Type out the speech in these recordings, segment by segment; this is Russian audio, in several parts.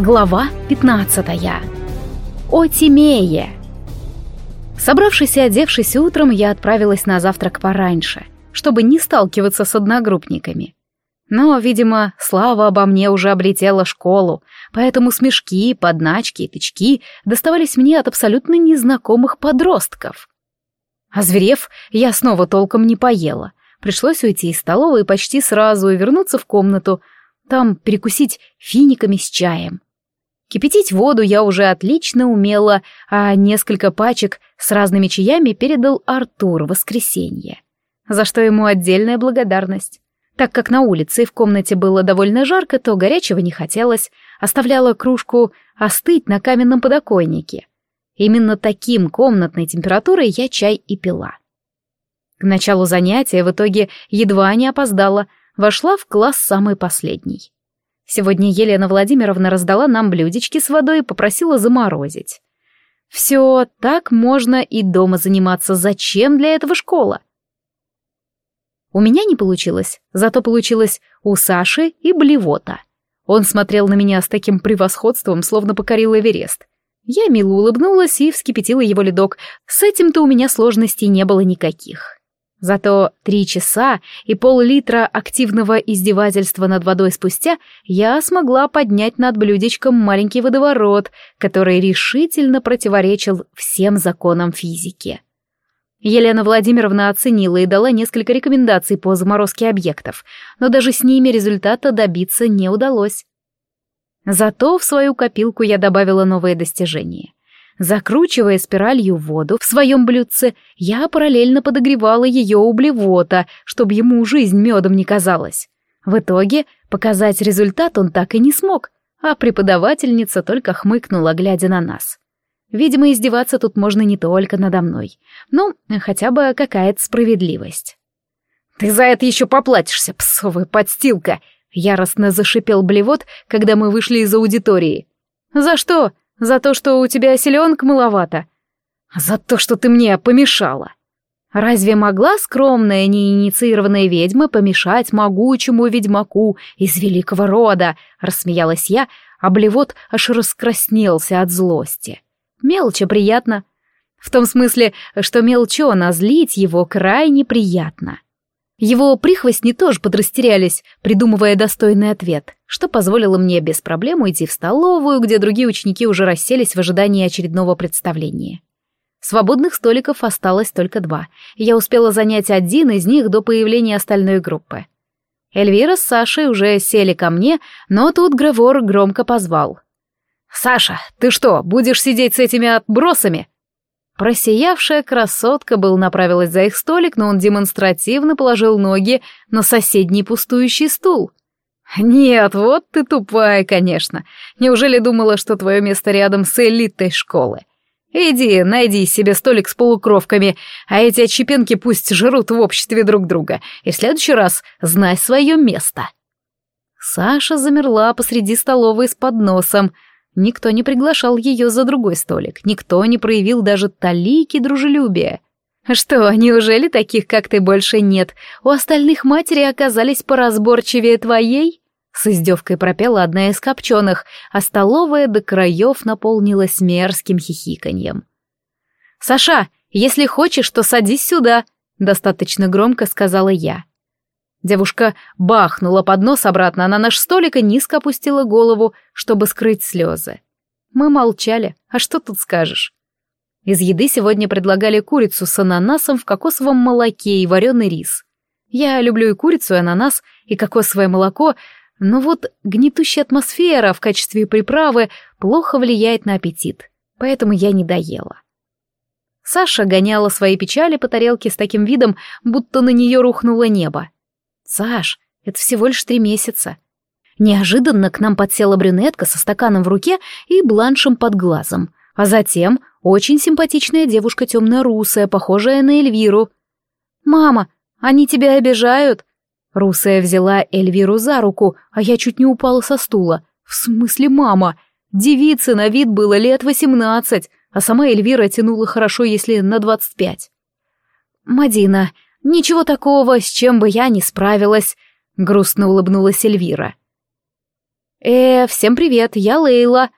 Глава 15. О Тимее. Собравшись и одевшись утром, я отправилась на завтрак пораньше, чтобы не сталкиваться с одногруппниками. Но, видимо, слава обо мне уже облетела школу, поэтому смешки, подначки и тычки доставались мне от абсолютно незнакомых подростков. Озверев, я снова толком не поела. Пришлось уйти из столовой почти сразу и вернуться в комнату, там перекусить финиками с чаем. Кипятить воду я уже отлично умела, а несколько пачек с разными чаями передал Артур в воскресенье. За что ему отдельная благодарность. Так как на улице и в комнате было довольно жарко, то горячего не хотелось, оставляла кружку остыть на каменном подоконнике. Именно таким комнатной температурой я чай и пила. К началу занятия в итоге едва не опоздала, вошла в класс самый последний. Сегодня Елена Владимировна раздала нам блюдечки с водой и попросила заморозить. Все, так можно и дома заниматься. Зачем для этого школа? У меня не получилось, зато получилось у Саши и блевота. Он смотрел на меня с таким превосходством, словно покорил Эверест. Я мило улыбнулась и вскипятила его ледок. С этим-то у меня сложностей не было никаких. Зато три часа и пол-литра активного издевательства над водой спустя я смогла поднять над блюдечком маленький водоворот, который решительно противоречил всем законам физики. Елена Владимировна оценила и дала несколько рекомендаций по заморозке объектов, но даже с ними результата добиться не удалось. Зато в свою копилку я добавила новые достижения — Закручивая спиралью воду в своем блюдце, я параллельно подогревала ее у блевота, чтобы ему жизнь медом не казалась. В итоге показать результат он так и не смог, а преподавательница только хмыкнула, глядя на нас. Видимо, издеваться тут можно не только надо мной. Ну, хотя бы какая-то справедливость. «Ты за это еще поплатишься, псовая подстилка!» — яростно зашипел блевот, когда мы вышли из аудитории. «За что?» За то, что у тебя селенка маловато. За то, что ты мне помешала. Разве могла скромная неинициированная ведьма помешать могучему ведьмаку из великого рода? Рассмеялась я, а блевот аж раскраснелся от злости. Мелча приятно. В том смысле, что мелчона злить его крайне приятно. Его прихвостни тоже подрастерялись, придумывая достойный ответ, что позволило мне без проблем уйти в столовую, где другие ученики уже расселись в ожидании очередного представления. Свободных столиков осталось только два, и я успела занять один из них до появления остальной группы. Эльвира с Сашей уже сели ко мне, но тут Гревор громко позвал. «Саша, ты что, будешь сидеть с этими отбросами?» Просиявшая красотка был направилась за их столик, но он демонстративно положил ноги на соседний пустующий стул. «Нет, вот ты тупая, конечно. Неужели думала, что твое место рядом с элитой школы? Иди, найди себе столик с полукровками, а эти отщепенки пусть жрут в обществе друг друга, и в следующий раз знай свое место». Саша замерла посреди столовой с подносом — Никто не приглашал ее за другой столик, никто не проявил даже талики дружелюбия. Что, неужели таких, как ты, больше нет? У остальных матери оказались поразборчивее твоей? С издевкой пропела одна из копченых, а столовая до краев наполнилась мерзким хихиканьем. «Саша, если хочешь, то садись сюда», — достаточно громко сказала я. Девушка бахнула поднос обратно на наш столик и низко опустила голову, чтобы скрыть слезы. Мы молчали, а что тут скажешь? Из еды сегодня предлагали курицу с ананасом в кокосовом молоке и вареный рис. Я люблю и курицу, и ананас, и кокосовое молоко, но вот гнетущая атмосфера в качестве приправы плохо влияет на аппетит, поэтому я не доела. Саша гоняла свои печали по тарелке с таким видом, будто на нее рухнуло небо. «Саш, это всего лишь три месяца». Неожиданно к нам подсела брюнетка со стаканом в руке и бланшем под глазом, а затем очень симпатичная девушка темно-русая, похожая на Эльвиру. «Мама, они тебя обижают?» Русая взяла Эльвиру за руку, а я чуть не упала со стула. «В смысле мама?» Девице на вид было лет восемнадцать, а сама Эльвира тянула хорошо, если на двадцать пять. «Мадина, «Ничего такого, с чем бы я не справилась», — грустно улыбнулась Эльвира. «Э, всем привет, я Лейла».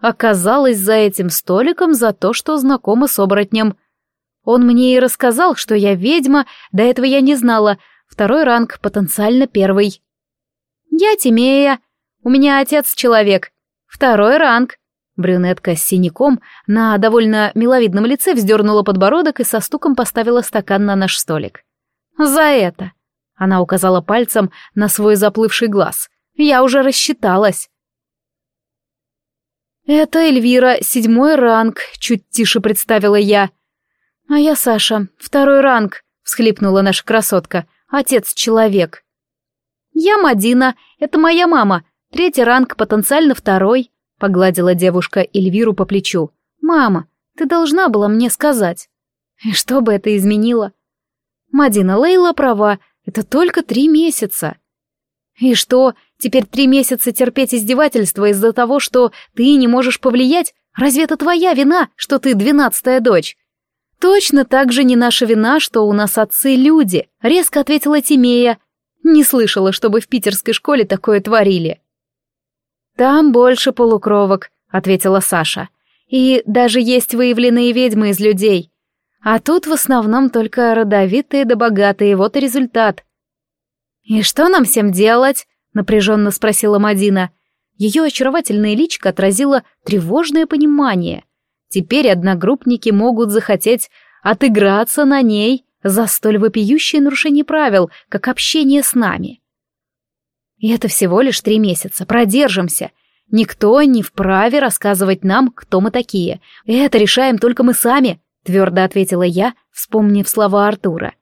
Оказалась за этим столиком за то, что знакома с оборотнем. Он мне и рассказал, что я ведьма, до этого я не знала. Второй ранг, потенциально первый. «Я Тимея. У меня отец человек. Второй ранг». Брюнетка с синяком на довольно миловидном лице вздернула подбородок и со стуком поставила стакан на наш столик. «За это!» Она указала пальцем на свой заплывший глаз. «Я уже рассчиталась». «Это Эльвира, седьмой ранг», — чуть тише представила я. «А я Саша, второй ранг», — всхлипнула наша красотка. «Отец-человек». «Я Мадина, это моя мама, третий ранг, потенциально второй», — погладила девушка Эльвиру по плечу. «Мама, ты должна была мне сказать». И что бы это изменило? Мадина Лейла права, это только три месяца. И что, теперь три месяца терпеть издевательства из-за того, что ты не можешь повлиять? Разве это твоя вина, что ты двенадцатая дочь? Точно так же не наша вина, что у нас отцы люди, резко ответила Тимея. Не слышала, чтобы в питерской школе такое творили. Там больше полукровок, ответила Саша. И даже есть выявленные ведьмы из людей. А тут в основном только родовитые да богатые, вот и результат. «И что нам всем делать?» — напряженно спросила Мадина. Ее очаровательное личико отразило тревожное понимание. Теперь одногруппники могут захотеть отыграться на ней за столь вопиющее нарушение правил, как общение с нами. И это всего лишь три месяца, продержимся. Никто не вправе рассказывать нам, кто мы такие. Это решаем только мы сами, твердо ответила я, вспомнив слова Артура.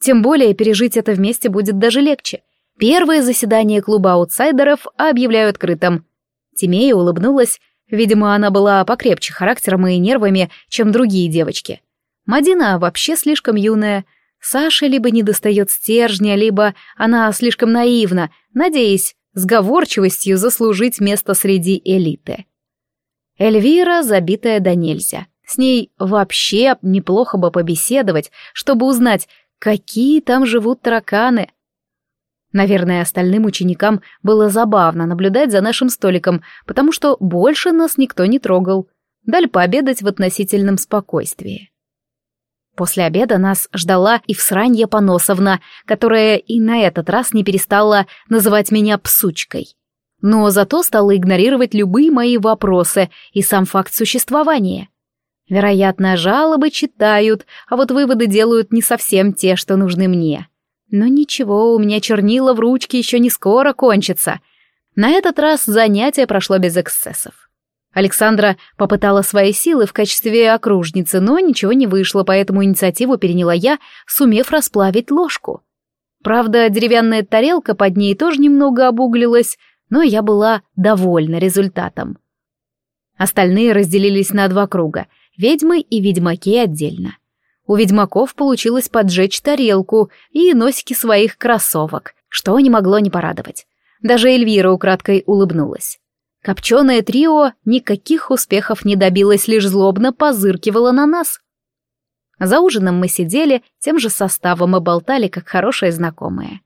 Тем более пережить это вместе будет даже легче. Первое заседание клуба аутсайдеров объявляю открытым. Тимея улыбнулась, видимо, она была покрепче характером и нервами, чем другие девочки. Мадина вообще слишком юная. Саша либо не достает стержня, либо она слишком наивна, надеясь сговорчивостью заслужить место среди элиты. Эльвира забитая до нельзя. С ней вообще неплохо бы побеседовать, чтобы узнать, какие там живут тараканы. Наверное, остальным ученикам было забавно наблюдать за нашим столиком, потому что больше нас никто не трогал. Дали пообедать в относительном спокойствии. После обеда нас ждала и всранья Поносовна, которая и на этот раз не перестала называть меня псучкой. Но зато стала игнорировать любые мои вопросы и сам факт существования. Вероятно, жалобы читают, а вот выводы делают не совсем те, что нужны мне. Но ничего, у меня чернила в ручке еще не скоро кончатся. На этот раз занятие прошло без эксцессов. Александра попытала свои силы в качестве окружницы, но ничего не вышло, поэтому инициативу переняла я, сумев расплавить ложку. Правда, деревянная тарелка под ней тоже немного обуглилась, но я была довольна результатом. Остальные разделились на два круга — ведьмы и ведьмаки отдельно. У ведьмаков получилось поджечь тарелку и носики своих кроссовок, что не могло не порадовать. Даже Эльвира украдкой улыбнулась. Копченое трио никаких успехов не добилось, лишь злобно позыркивало на нас. За ужином мы сидели тем же составом и болтали, как хорошие знакомые.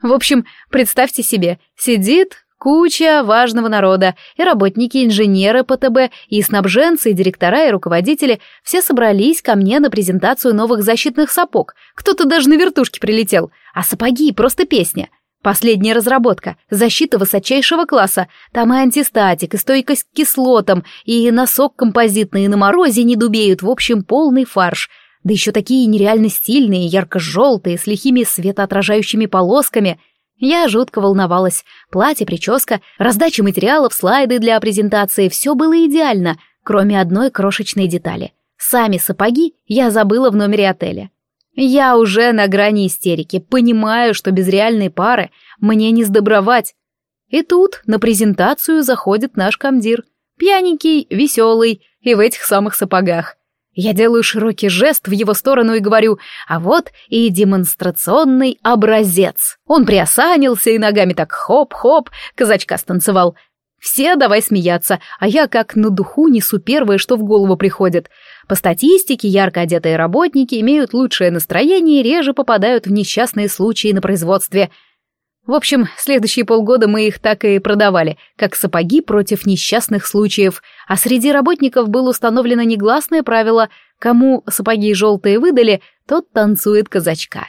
В общем, представьте себе, сидит Куча важного народа, и работники, инженеры ПТБ, и снабженцы, и директора, и руководители все собрались ко мне на презентацию новых защитных сапог. Кто-то даже на вертушке прилетел. А сапоги — просто песня. Последняя разработка, защита высочайшего класса. Там и антистатик, и стойкость к кислотам, и носок композитный, и на морозе не дубеют. В общем, полный фарш. Да еще такие нереально стильные, ярко-желтые, с лихими светоотражающими полосками — я жутко волновалась. Платье, прическа, раздача материалов, слайды для презентации — все было идеально, кроме одной крошечной детали. Сами сапоги я забыла в номере отеля. Я уже на грани истерики, понимаю, что без реальной пары мне не сдобровать. И тут на презентацию заходит наш комдир. Пьяненький, веселый и в этих самых сапогах. Я делаю широкий жест в его сторону и говорю, а вот и демонстрационный образец. Он приосанился и ногами так хоп-хоп, казачка станцевал. Все давай смеяться, а я как на духу несу первое, что в голову приходит. По статистике, ярко одетые работники имеют лучшее настроение и реже попадают в несчастные случаи на производстве. В общем, следующие полгода мы их так и продавали, как сапоги против несчастных случаев, а среди работников было установлено негласное правило «кому сапоги желтые выдали, тот танцует казачка».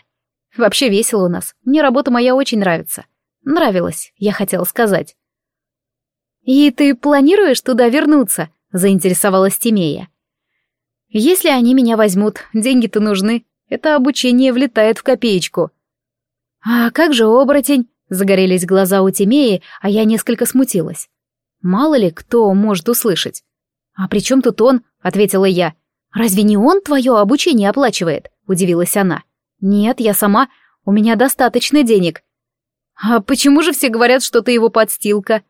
Вообще весело у нас, мне работа моя очень нравится. Нравилась, я хотела сказать. «И ты планируешь туда вернуться?» — заинтересовалась Тимея. «Если они меня возьмут, деньги-то нужны, это обучение влетает в копеечку». «А как же оборотень?» Загорелись глаза у Тимеи, а я несколько смутилась. Мало ли кто может услышать. «А при чем тут он?» — ответила я. «Разве не он твое обучение оплачивает?» — удивилась она. «Нет, я сама. У меня достаточно денег». «А почему же все говорят, что ты его подстилка?»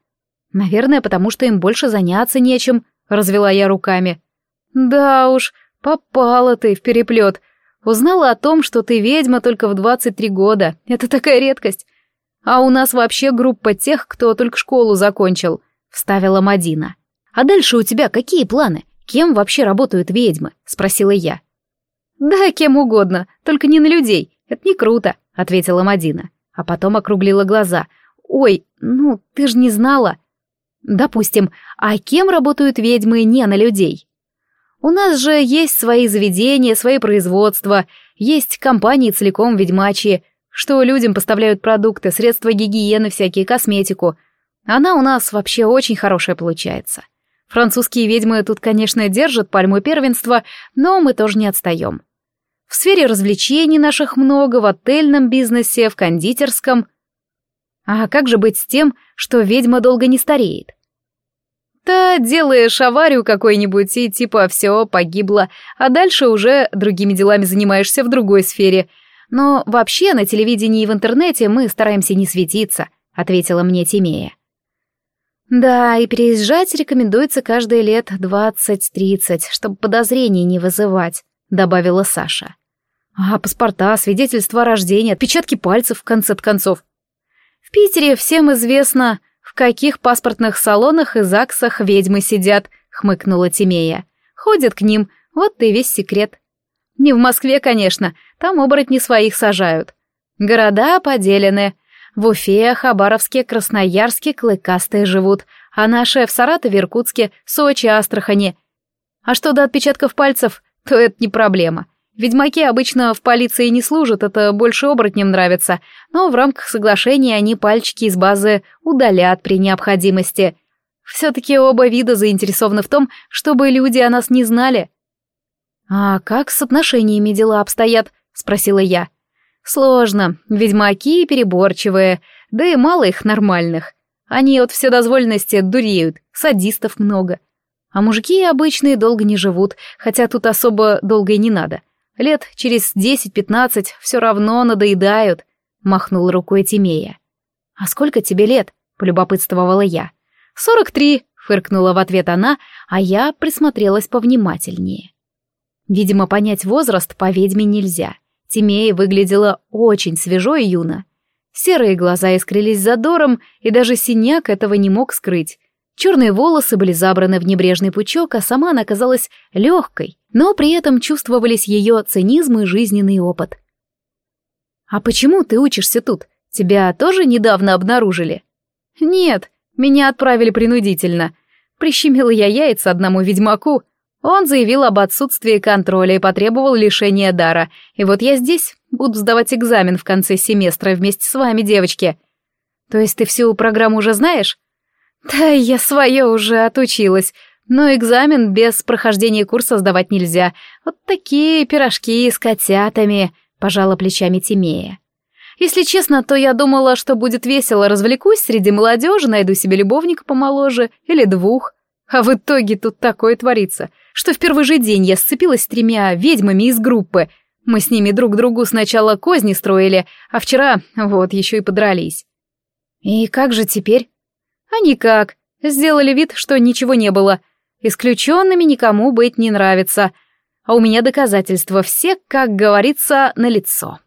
«Наверное, потому что им больше заняться нечем», — развела я руками. «Да уж, попала ты в переплет. Узнала о том, что ты ведьма только в двадцать три года. Это такая редкость. А у нас вообще группа тех, кто только школу закончил», — вставила Мадина. «А дальше у тебя какие планы? Кем вообще работают ведьмы?» — спросила я. «Да, кем угодно, только не на людей. Это не круто», — ответила Мадина. А потом округлила глаза. «Ой, ну, ты же не знала». «Допустим, а кем работают ведьмы не на людей?» «У нас же есть свои заведения, свои производства, есть компании целиком ведьмачьи, что людям поставляют продукты, средства гигиены, всякие косметику. Она у нас вообще очень хорошая получается. Французские ведьмы тут, конечно, держат пальму первенства, но мы тоже не отстаем. В сфере развлечений наших много, в отельном бизнесе, в кондитерском. А как же быть с тем, что ведьма долго не стареет? Да делаешь аварию какой-нибудь и типа все, погибла, а дальше уже другими делами занимаешься в другой сфере — но вообще на телевидении и в интернете мы стараемся не светиться», — ответила мне Тимея. «Да, и переезжать рекомендуется каждые лет двадцать-тридцать, чтобы подозрений не вызывать», — добавила Саша. «А паспорта, свидетельства о рождении, отпечатки пальцев, в конце концов. В Питере всем известно, в каких паспортных салонах и ЗАГСах ведьмы сидят», — хмыкнула Тимея. «Ходят к ним, вот и весь секрет». Не в Москве, конечно, там оборотни своих сажают. Города поделены. В Уфе, Хабаровске, Красноярске клыкастые живут, а наши в Саратове, Иркутске, Сочи, Астрахани. А что до отпечатков пальцев, то это не проблема. Ведьмаки обычно в полиции не служат, это больше оборотням нравится, но в рамках соглашения они пальчики из базы удалят при необходимости. Все-таки оба вида заинтересованы в том, чтобы люди о нас не знали. «А как с отношениями дела обстоят?» — спросила я. «Сложно. Ведьмаки переборчивые, да и мало их нормальных. Они от вседозволенности дуреют, садистов много. А мужики обычные долго не живут, хотя тут особо долго и не надо. Лет через десять-пятнадцать все равно надоедают», — махнул рукой Тимея. «А сколько тебе лет?» — полюбопытствовала я. «Сорок три», — фыркнула в ответ она, а я присмотрелась повнимательнее. Видимо, понять возраст по ведьме нельзя. Тимея выглядела очень свежо и юно. Серые глаза искрились задором, и даже синяк этого не мог скрыть. Черные волосы были забраны в небрежный пучок, а сама она казалась легкой, но при этом чувствовались ее цинизм и жизненный опыт. «А почему ты учишься тут? Тебя тоже недавно обнаружили?» «Нет, меня отправили принудительно. Прищемила я яйца одному ведьмаку, он заявил об отсутствии контроля и потребовал лишения дара. И вот я здесь, буду сдавать экзамен в конце семестра вместе с вами, девочки. То есть ты всю программу уже знаешь? Да, я свое уже отучилась. Но экзамен без прохождения курса сдавать нельзя. Вот такие пирожки с котятами, пожала плечами Тимея. Если честно, то я думала, что будет весело, развлекусь среди молодежи, найду себе любовника помоложе или двух. А в итоге тут такое творится — что в первый же день я сцепилась с тремя ведьмами из группы. Мы с ними друг другу сначала козни строили, а вчера вот еще и подрались. И как же теперь? А никак. Сделали вид, что ничего не было. Исключенными никому быть не нравится. А у меня доказательства все, как говорится, на лицо.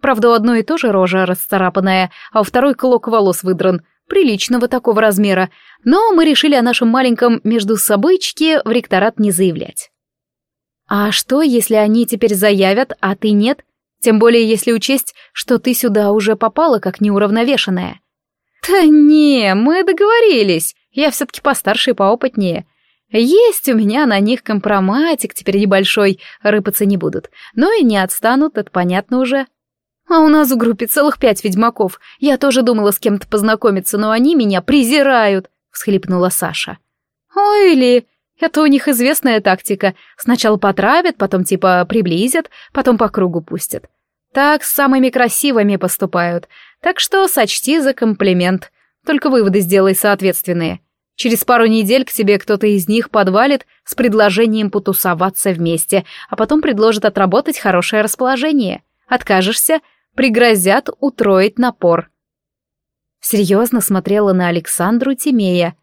Правда, у одной и то же рожа расцарапанная, а у второй клок волос выдран — приличного такого размера, но мы решили о нашем маленьком между собойчике в ректорат не заявлять. «А что, если они теперь заявят, а ты нет?» Тем более, если учесть, что ты сюда уже попала как неуравновешенная. Да не, мы договорились. Я все-таки постарше и поопытнее. Есть у меня на них компроматик, теперь небольшой, рыпаться не будут. Но и не отстанут, это понятно уже. А у нас в группе целых пять ведьмаков. Я тоже думала с кем-то познакомиться, но они меня презирают, всхлипнула Саша. Ой, ли, это у них известная тактика. Сначала потравят, потом типа приблизят, потом по кругу пустят. Так с самыми красивыми поступают. Так что сочти за комплимент. Только выводы сделай соответственные. Через пару недель к тебе кто-то из них подвалит с предложением потусоваться вместе, а потом предложит отработать хорошее расположение. Откажешься, пригрозят утроить напор. Серьезно смотрела на Александру Тимея.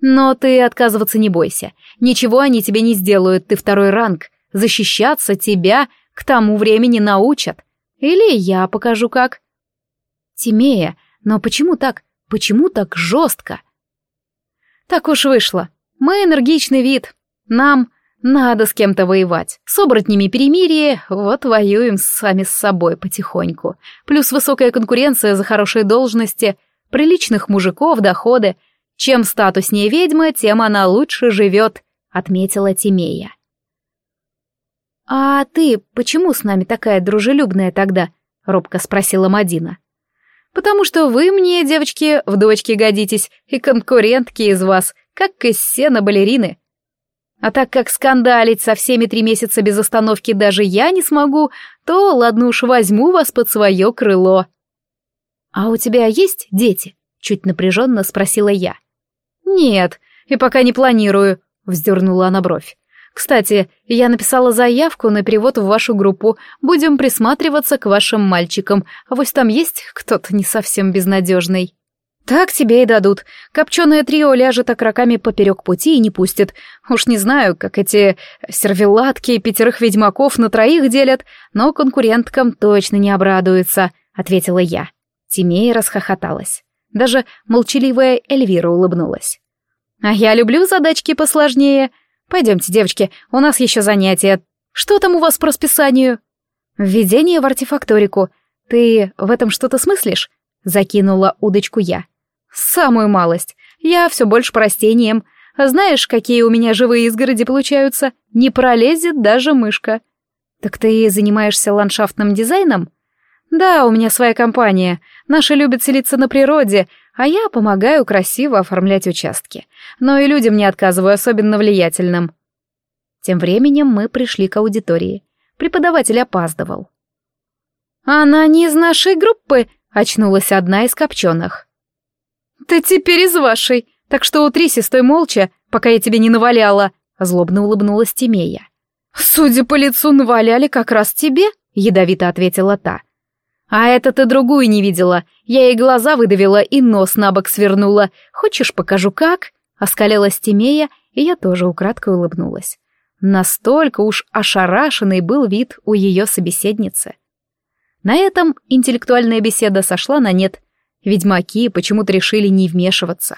Но ты отказываться не бойся. Ничего они тебе не сделают, ты второй ранг. Защищаться тебя к тому времени научат. Или я покажу как. Тимея, но почему так? Почему так жестко? Так уж вышло. Мы энергичный вид. Нам надо с кем-то воевать. С оборотнями перемирие, вот воюем сами с собой потихоньку. Плюс высокая конкуренция за хорошие должности, приличных мужиков, доходы. Чем статуснее ведьма, тем она лучше живет, отметила Тимея. «А ты почему с нами такая дружелюбная тогда?» — робко спросила Мадина. Потому что вы мне, девочки, в дочки годитесь, и конкурентки из вас, как из сена балерины. А так как скандалить со всеми три месяца без остановки даже я не смогу, то, ладно уж, возьму вас под свое крыло. «А у тебя есть дети?» — чуть напряженно спросила я. «Нет, и пока не планирую», — вздернула она бровь. Кстати, я написала заявку на перевод в вашу группу. Будем присматриваться к вашим мальчикам. А вот там есть кто-то не совсем безнадежный. Так тебе и дадут. Копченое трио ляжет окроками поперек пути и не пустит. Уж не знаю, как эти сервелатки пятерых ведьмаков на троих делят, но конкуренткам точно не обрадуются, ответила я. Тимея расхохоталась. Даже молчаливая Эльвира улыбнулась. А я люблю задачки посложнее. Пойдемте, девочки, у нас еще занятия. Что там у вас по расписанию? Введение в артефакторику. Ты в этом что-то смыслишь? Закинула удочку я. Самую малость. Я все больше по растениям. Знаешь, какие у меня живые изгороди получаются? Не пролезет даже мышка. Так ты занимаешься ландшафтным дизайном? Да, у меня своя компания. Наши любят селиться на природе, а я помогаю красиво оформлять участки. Но и людям не отказываю, особенно влиятельным. Тем временем мы пришли к аудитории. Преподаватель опаздывал. «Она не из нашей группы», — очнулась одна из копченых. «Ты теперь из вашей, так что утрись стой молча, пока я тебе не наваляла», — злобно улыбнулась Тимея. «Судя по лицу, наваляли как раз тебе», — ядовито ответила та. «А это ты другую не видела. Я ей глаза выдавила и нос на бок свернула. Хочешь, покажу как?» Оскалилась Тимея, и я тоже украдкой улыбнулась. Настолько уж ошарашенный был вид у ее собеседницы. На этом интеллектуальная беседа сошла на нет. Ведьмаки почему-то решили не вмешиваться.